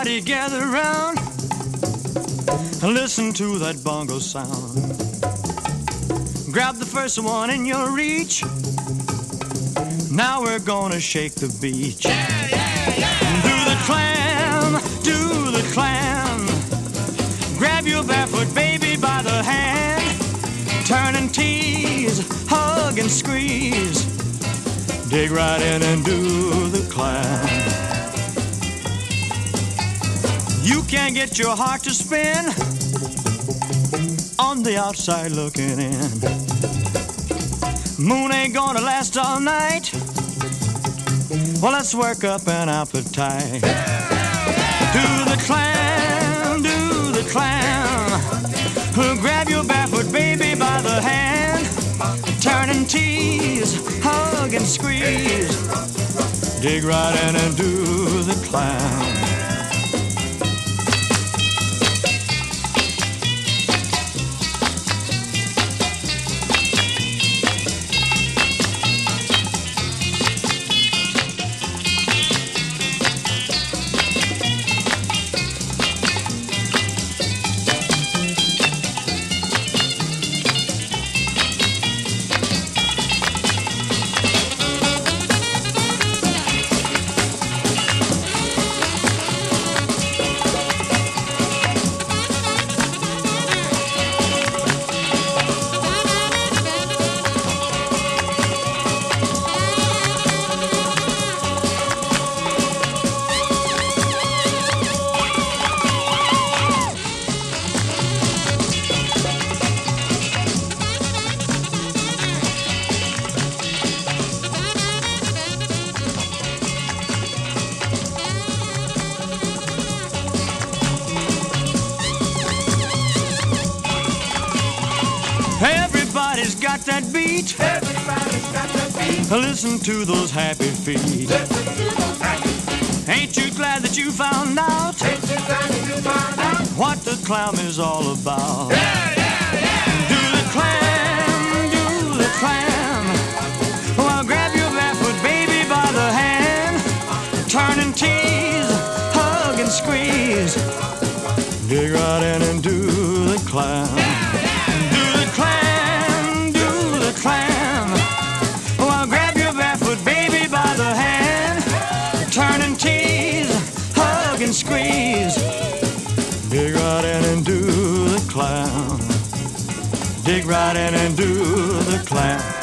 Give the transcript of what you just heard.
Everybody gather around and listen to that bongo sound. Grab the first one in your reach. Now we're gonna shake the beach. Yeah, yeah, yeah. Do the clam, do the clam. Grab your barefoot baby by the hand. Turn and tease, hug and squeeze. Dig right in and do Can't get your heart to spin on the outside looking in. Moon ain't gonna last all night. Well, let's work up an appetite. Do the clam, do the clam. Grab your barefoot baby by the hand. Turn and tease, hug and squeeze. Dig right in and do the clam. Got that beat. Everybody's got that beat. Listen to those happy feet. Those happy feet. Ain't you glad that you found out you found out? what the clown is all about? Yeah, yeah, yeah. Do the clam, do the clam. Well, grab your barefoot baby by the hand. Turn and tease, hug and squeeze. Dig right in and do the clam. Dig right in and do the clam.